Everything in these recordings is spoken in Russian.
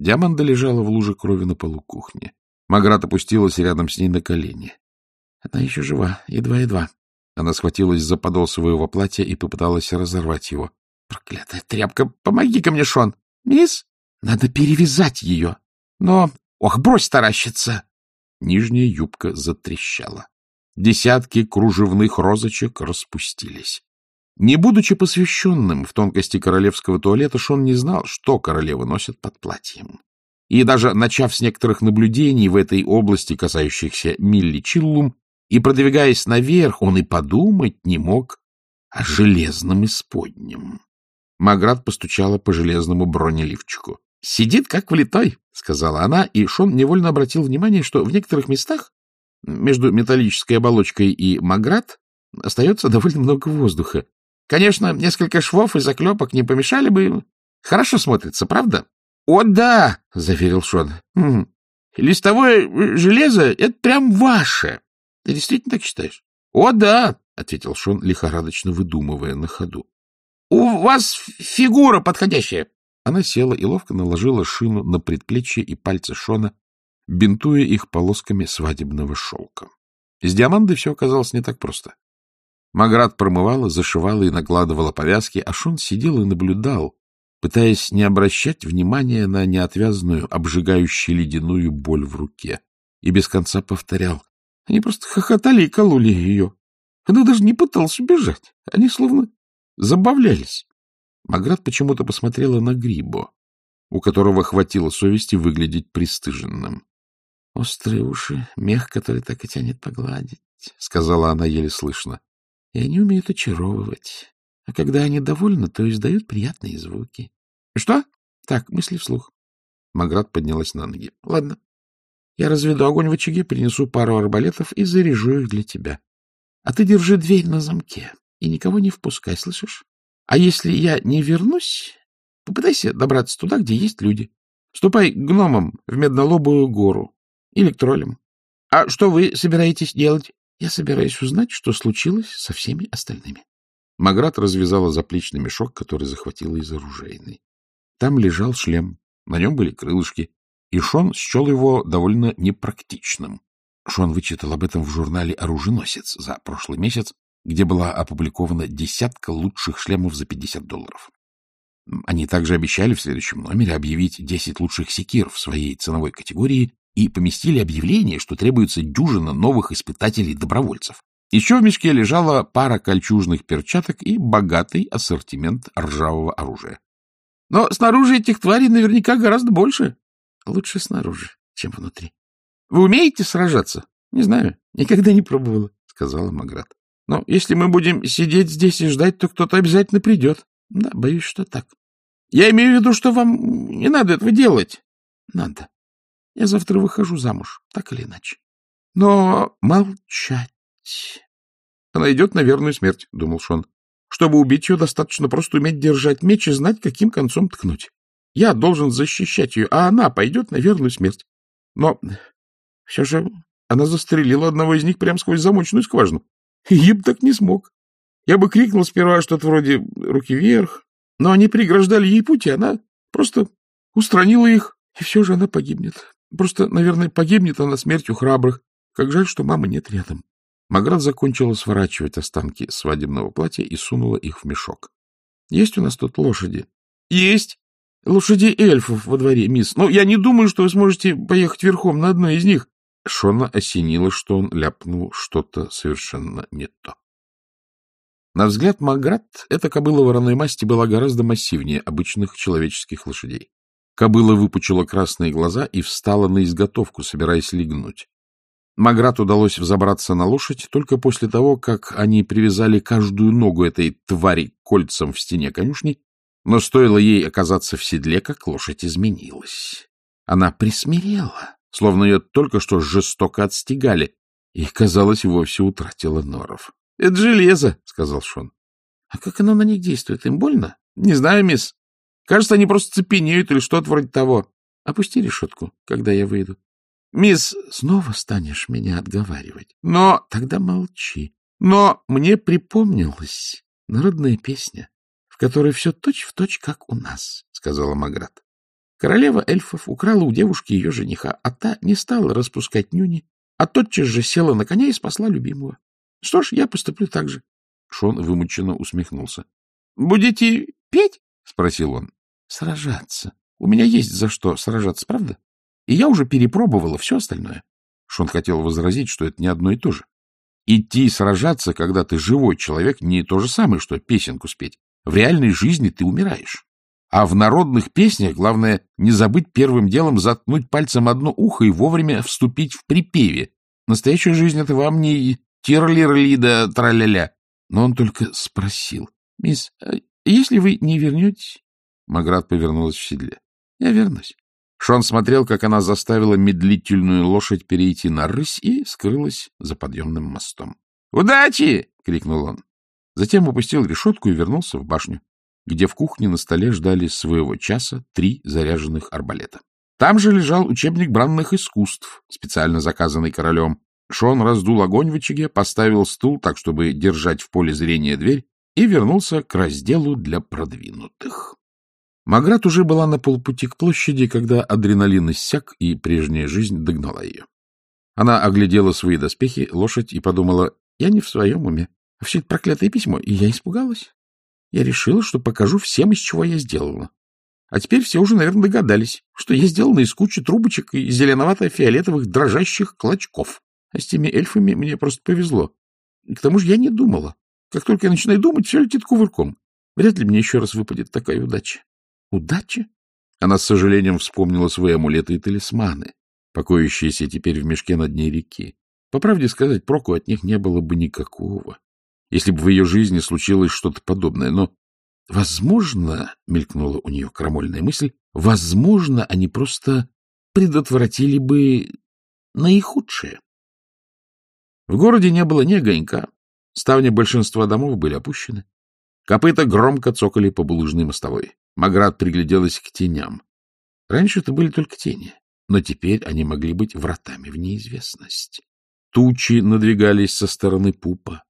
Диаманда лежала в луже крови на полу кухни. Маград опустилась рядом с ней на колени. Она еще жива, едва-едва. Она схватилась за подол своего платья и попыталась разорвать его. — Проклятая тряпка! Помоги-ка мне, Шон! Мисс, надо перевязать ее! Но... Ох, брось таращиться! Нижняя юбка затрещала. Десятки кружевных розочек распустились. Не будучи посвященным в тонкости королевского туалета, Шон не знал, что королевы носят под платьем. И даже начав с некоторых наблюдений в этой области, касающихся Милли Чиллум, и продвигаясь наверх, он и подумать не мог о железном исподнем. Маград постучала по железному бронеливчику. — Сидит как влитой, — сказала она, и Шон невольно обратил внимание, что в некоторых местах между металлической оболочкой и Маград остается довольно много воздуха. Конечно, несколько швов и заклепок не помешали бы. Хорошо смотрится, правда? — О, да, — заверил Шон. Хм. — Листовое железо — это прям ваше. Ты действительно так считаешь? — О, да, — ответил Шон, лихорадочно выдумывая на ходу. — У вас фигура подходящая. Она села и ловко наложила шину на предплечье и пальцы Шона, бинтуя их полосками свадебного шелка. С диамандой все оказалось не так просто. Маград промывала, зашивала и накладывала повязки, а Шон сидел и наблюдал, пытаясь не обращать внимания на неотвязную, обжигающую ледяную боль в руке, и без конца повторял. Они просто хохотали и кололи ее. Она даже не пыталась убежать. Они словно забавлялись. Маград почему-то посмотрела на Грибо, у которого хватило совести выглядеть пристыженным. — Острые уши, мех, который так и тянет погладить, — сказала она еле слышно. — И они умеют очаровывать. А когда они довольны, то издают приятные звуки. — Что? — Так, мысли вслух. Маград поднялась на ноги. — Ладно. Я разведу огонь в очаге, принесу пару арбалетов и заряжу их для тебя. А ты держи дверь на замке и никого не впускай, слышишь? А если я не вернусь, попытайся добраться туда, где есть люди. Ступай к гномам в Меднолобую гору или к троллям. А что вы собираетесь делать? Я собираюсь узнать, что случилось со всеми остальными. Маград развязала заплечный мешок, который захватила из оружейной. Там лежал шлем, на нем были крылышки, и Шон счел его довольно непрактичным. Шон вычитал об этом в журнале «Оруженосец» за прошлый месяц, где была опубликована десятка лучших шлемов за 50 долларов. Они также обещали в следующем номере объявить 10 лучших секир в своей ценовой категории и поместили объявление, что требуется дюжина новых испытателей-добровольцев. Еще в мешке лежала пара кольчужных перчаток и богатый ассортимент ржавого оружия. Но снаружи этих тварей наверняка гораздо больше. Лучше снаружи, чем внутри. Вы умеете сражаться? Не знаю, никогда не пробовала, сказала Маград. Но если мы будем сидеть здесь и ждать, то кто-то обязательно придет. Да, боюсь, что так. Я имею в виду, что вам не надо этого делать. Надо. Я завтра выхожу замуж, так или иначе. Но молчать. Она идет на верную смерть, — думал Шон. Чтобы убить ее, достаточно просто уметь держать меч и знать, каким концом ткнуть. Я должен защищать ее, а она пойдет на верную смерть. Но все же она застрелила одного из них прямо сквозь замочную скважину. Я бы так не смог. Я бы крикнул сперва что-то вроде «руки вверх», но они преграждали ей путь, и она просто устранила их, и все же она погибнет. Просто, наверное, погибнет она смертью храбрых. Как жаль, что мамы нет рядом. Маград закончила сворачивать останки свадебного платья и сунула их в мешок. — Есть у нас тут лошади? — Есть. Лошади эльфов во дворе, мисс. Но я не думаю, что вы сможете поехать верхом на одной из них. Шона осенило, что он ляпнул что-то совершенно не то. На взгляд Маград эта кобыла вороной масти была гораздо массивнее обычных человеческих лошадей. Кобыла выпучила красные глаза и встала на изготовку, собираясь легнуть. Маград удалось взобраться на лошадь только после того, как они привязали каждую ногу этой твари кольцам в стене конюшни, но стоило ей оказаться в седле, как лошадь изменилась. Она присмирела, словно ее только что жестоко отстегали, и, казалось, вовсе утратила норов. — Это железо, — сказал Шон. — А как оно на них действует? Им больно? — Не знаю, мисс. Кажется, они просто цепенеют или что-то вроде того. Опусти решетку, когда я выйду. — Мисс, снова станешь меня отговаривать. Но тогда молчи. Но мне припомнилась народная песня, в которой все точь-в-точь, как у нас, — сказала Маград. Королева эльфов украла у девушки ее жениха, а та не стала распускать нюни, а тотчас же села на коня и спасла любимого. Что ж, я поступлю так же. Шон вымученно усмехнулся. — Будете петь? — спросил он. — Сражаться. У меня есть за что сражаться, правда? И я уже перепробовала все остальное. Шон хотел возразить, что это не одно и то же. Идти сражаться, когда ты живой человек, не то же самое, что песенку спеть. В реальной жизни ты умираешь. А в народных песнях главное не забыть первым делом заткнуть пальцем одно ухо и вовремя вступить в припеве. Настоящая жизнь — это вам не тирлирли да траля-ля. Но он только спросил. — Мисс, а если вы не вернетесь? Маград повернулась в седле. — Я вернусь. Шон смотрел, как она заставила медлительную лошадь перейти на рысь и скрылась за подъемным мостом. «Удачи!» — крикнул он. Затем упустил решетку и вернулся в башню, где в кухне на столе ждали своего часа три заряженных арбалета. Там же лежал учебник бранных искусств, специально заказанный королем. Шон раздул огонь в очаге, поставил стул так, чтобы держать в поле зрения дверь, и вернулся к разделу для продвинутых. Маград уже была на полпути к площади, когда адреналин иссяк, и прежняя жизнь догнала ее. Она оглядела свои доспехи, лошадь и подумала, я не в своем уме. А все это проклятое письмо, и я испугалась. Я решила, что покажу всем, из чего я сделала. А теперь все уже, наверное, догадались, что я сделана из кучи трубочек и зеленовато-фиолетовых дрожащих клочков. А с теми эльфами мне просто повезло. И к тому же я не думала. Как только я начинаю думать, все летит кувырком. Вряд ли мне еще раз выпадет такая удача. Удача? Она с сожалением вспомнила свои амулеты и талисманы, покоящиеся теперь в мешке на дне реки. По правде сказать, проку от них не было бы никакого, если бы в ее жизни случилось что-то подобное. Но, возможно, — мелькнула у нее крамольная мысль, — возможно, они просто предотвратили бы наихудшее. В городе не было ни огонька, ставни большинства домов были опущены. Копыта громко цокали по булыжной мостовой. Маград пригляделась к теням. Раньше это были только тени, но теперь они могли быть вратами в неизвестность. Тучи надвигались со стороны пупа.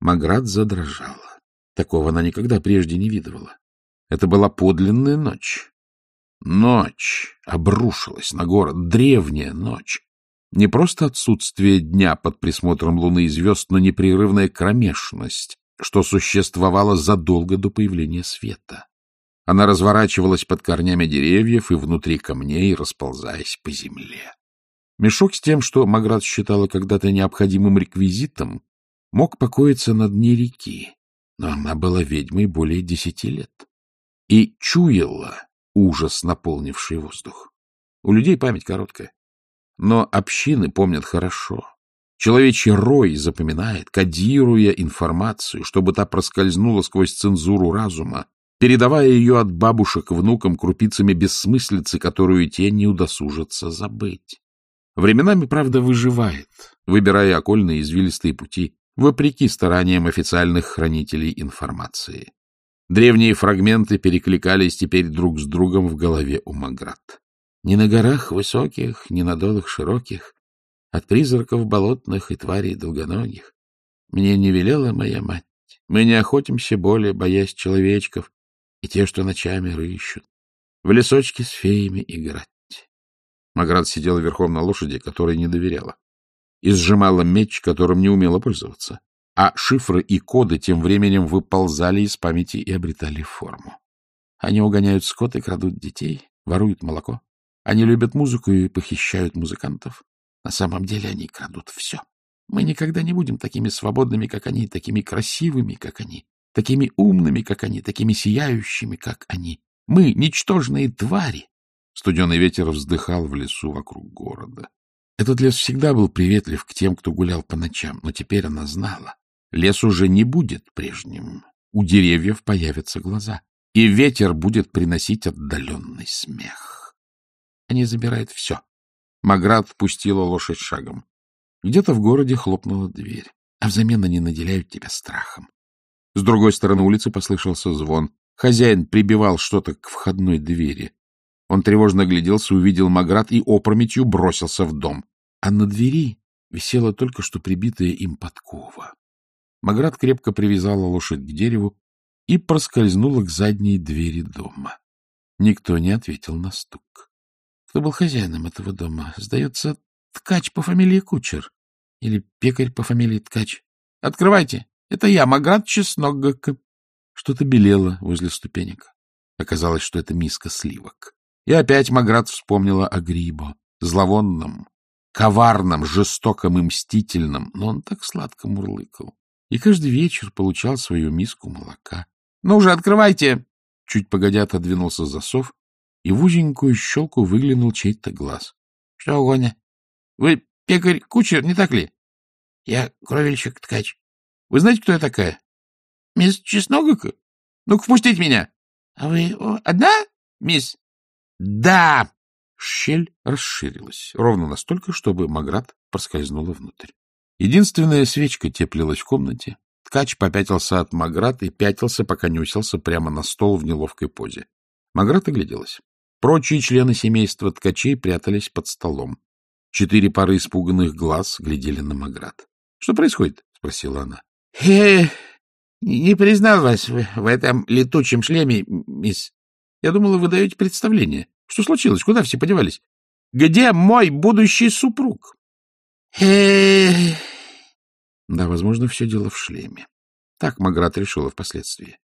Маград задрожала. Такого она никогда прежде не видывала. Это была подлинная ночь. Ночь обрушилась на город, древняя ночь. Не просто отсутствие дня под присмотром луны и звезд, но непрерывная кромешность, что существовало задолго до появления света. Она разворачивалась под корнями деревьев и внутри камней, расползаясь по земле. Мешок с тем, что Маград считала когда-то необходимым реквизитом, мог покоиться на дне реки, но она была ведьмой более десяти лет и чуяла ужас, наполнивший воздух. У людей память короткая, но общины помнят хорошо. Человечий рой запоминает, кодируя информацию, чтобы та проскользнула сквозь цензуру разума, передавая ее от бабушек внукам крупицами бессмыслицы, которую те не удосужатся забыть. Временами, правда, выживает, выбирая окольные извилистые пути, вопреки стараниям официальных хранителей информации. Древние фрагменты перекликались теперь друг с другом в голове у Маград. Ни на горах высоких, ни на долах широких, от призраков болотных и тварей долгоногих. Мне не велела моя мать. Мы не охотимся более, боясь человечков, и те, что ночами рыщут, в лесочке с феями играть. Маград сидела верхом на лошади, которой не доверяла, и сжимала меч, которым не умела пользоваться, а шифры и коды тем временем выползали из памяти и обретали форму. Они угоняют скот и крадут детей, воруют молоко. Они любят музыку и похищают музыкантов. На самом деле они крадут все. Мы никогда не будем такими свободными, как они, такими красивыми, как они такими умными, как они, такими сияющими, как они. Мы — ничтожные твари. Студеный ветер вздыхал в лесу вокруг города. Этот лес всегда был приветлив к тем, кто гулял по ночам, но теперь она знала. Лес уже не будет прежним. У деревьев появятся глаза, и ветер будет приносить отдаленный смех. Они забирают все. Маград пустила лошадь шагом. Где-то в городе хлопнула дверь, а взамен они наделяют тебя страхом. С другой стороны улицы послышался звон. Хозяин прибивал что-то к входной двери. Он тревожно огляделся, увидел Маград и опрометью бросился в дом. А на двери висела только что прибитая им подкова. Маград крепко привязала лошадь к дереву и проскользнула к задней двери дома. Никто не ответил на стук. Кто был хозяином этого дома? Сдается, ткач по фамилии Кучер. Или пекарь по фамилии Ткач. Открывайте. Это я, Маград Чеснок. Что-то белело возле ступенек. Оказалось, что это миска сливок. И опять Маград вспомнила о Грибо, зловонном, коварном, жестоком и мстительном, но он так сладко мурлыкал. И каждый вечер получал свою миску молока. — Ну уже открывайте! Чуть погодя отодвинулся засов, и в узенькую щелку выглянул чей-то глаз. — Что угодно? Вы пекарь-кучер, не так ли? — Я кровельщик-ткач. — Вы знаете, кто я такая? — Мисс Чесногока? Ну-ка, впустите меня. — А вы одна, мисс? — Да! Щель расширилась, ровно настолько, чтобы Маград проскользнула внутрь. Единственная свечка теплилась в комнате. Ткач попятился от Маград и пятился, пока не уселся прямо на стол в неловкой позе. Маград огляделась. Прочие члены семейства ткачей прятались под столом. Четыре пары испуганных глаз глядели на Маград. — Что происходит? — спросила она. — э, Не признал вас в, в этом летучем шлеме, мисс. Я думала, вы даете представление. Что случилось? Куда все подевались? Где мой будущий супруг? э Да, возможно, все дело в шлеме. Так Маград решила впоследствии.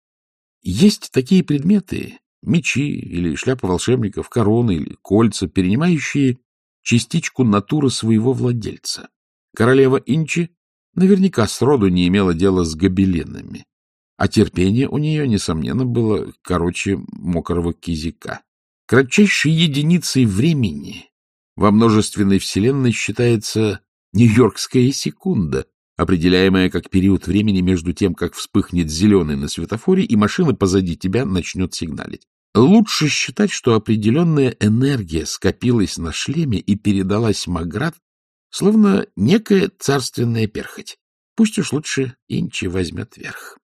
Есть такие предметы, мечи или шляпа волшебников, короны или кольца, перенимающие частичку натуры своего владельца. Королева Инчи наверняка сроду не имела дела с гобеленами, а терпение у нее, несомненно, было короче мокрого кизика. Кратчайшей единицей времени во множественной вселенной считается нью-йоркская секунда, определяемая как период времени между тем, как вспыхнет зеленый на светофоре, и машина позади тебя начнет сигналить. Лучше считать, что определенная энергия скопилась на шлеме и передалась Маград, словно некая царственная перхоть. Пусть уж лучше Инчи возьмет верх.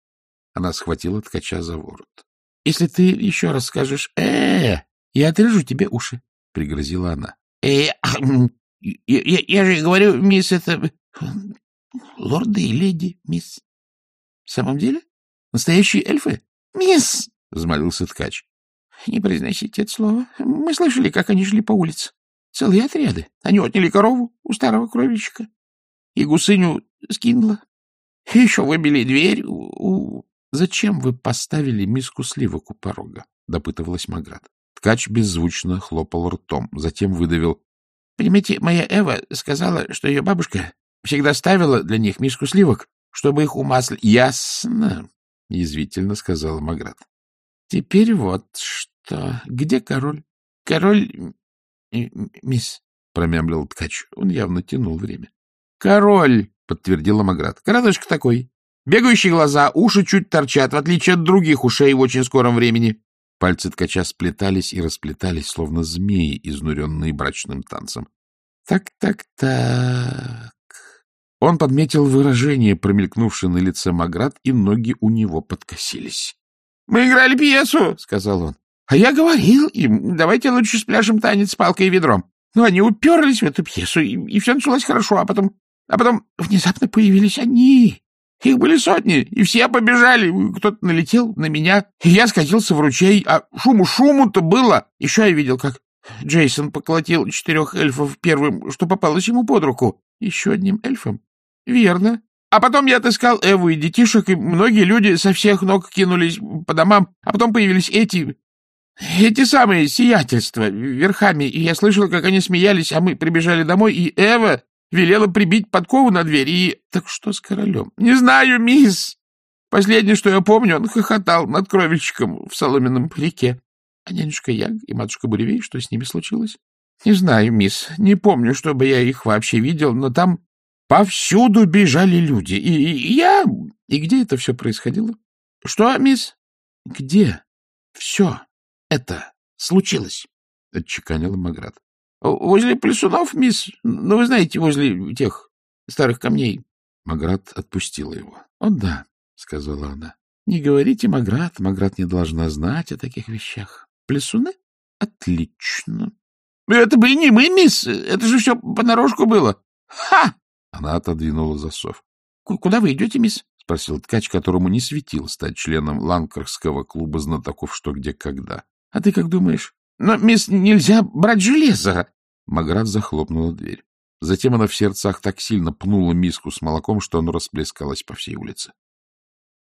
Она схватила ткача за ворот. — Если ты еще раз скажешь «э, -э я отрежу тебе уши, — пригрозила она. «Э, — я, я, я же говорю, мисс, это... лорды и леди, мисс. — В самом деле? Настоящие эльфы? — Мисс! — взмолился ткач. — Не произносите это слово. Мы слышали, как они шли по улице. Целые отряды. Они отняли корову у старого кровельщика и гусыню скинула. И еще выбили дверь у... — Зачем вы поставили миску сливок у порога? — допытывалась Маград. Ткач беззвучно хлопал ртом, затем выдавил. — Понимаете, моя Эва сказала, что ее бабушка всегда ставила для них миску сливок, чтобы их умаслить. — Ясно, — язвительно сказала Маград. — Теперь вот что. Где король? — Король... мисс, — промямлил ткач. Он явно тянул время. — Король, — подтвердила Маград. — Коротышка такой. Бегающие глаза, уши чуть торчат, в отличие от других ушей в очень скором времени. Пальцы ткача сплетались и расплетались, словно змеи, изнуренные брачным танцем. Так, так, так. Он подметил выражение, промелькнувшее на лице Маград, и ноги у него подкосились. — Мы играли пьесу, — сказал он. — А я говорил им, давайте лучше спляшем танец с палкой и ведром. Но они уперлись в эту пьесу, и, и все началось хорошо, а потом... А потом внезапно появились они. Их были сотни, и все побежали. Кто-то налетел на меня, и я скатился в ручей. А шуму-шуму-то было. Еще я видел, как Джейсон поколотил четырех эльфов первым, что попалось ему под руку. Еще одним эльфом. Верно. А потом я отыскал Эву и детишек, и многие люди со всех ног кинулись по домам. А потом появились эти... Эти самые сиятельства верхами, и я слышал, как они смеялись, а мы прибежали домой, и Эва велела прибить подкову на дверь и... Так что с королем? Не знаю, мисс. Последнее, что я помню, он хохотал над кровельщиком в соломенном парике. А нянюшка Яг и матушка Буревей, что с ними случилось? Не знаю, мисс. Не помню, чтобы я их вообще видел, но там повсюду бежали люди. И, и я... И где это все происходило? Что, мисс? Где все это случилось? — отчеканила Маград. Возле плесунов, мисс, ну, вы знаете, возле тех старых камней. Маград отпустила его. — О, да, — сказала она. — Не говорите, Маград, Маград не должна знать о таких вещах. Плесуны? Отлично. — Это были не мы, мисс, это же все понарошку было. Ха! Она отодвинула засов. — Куда вы идете, мисс? — спросил ткач, которому не светил стать членом Ланкарского клуба знатоков «Что, где, когда». А ты как думаешь? Но, мисс, нельзя брать железо. Маград захлопнула дверь. Затем она в сердцах так сильно пнула миску с молоком, что оно расплескалось по всей улице.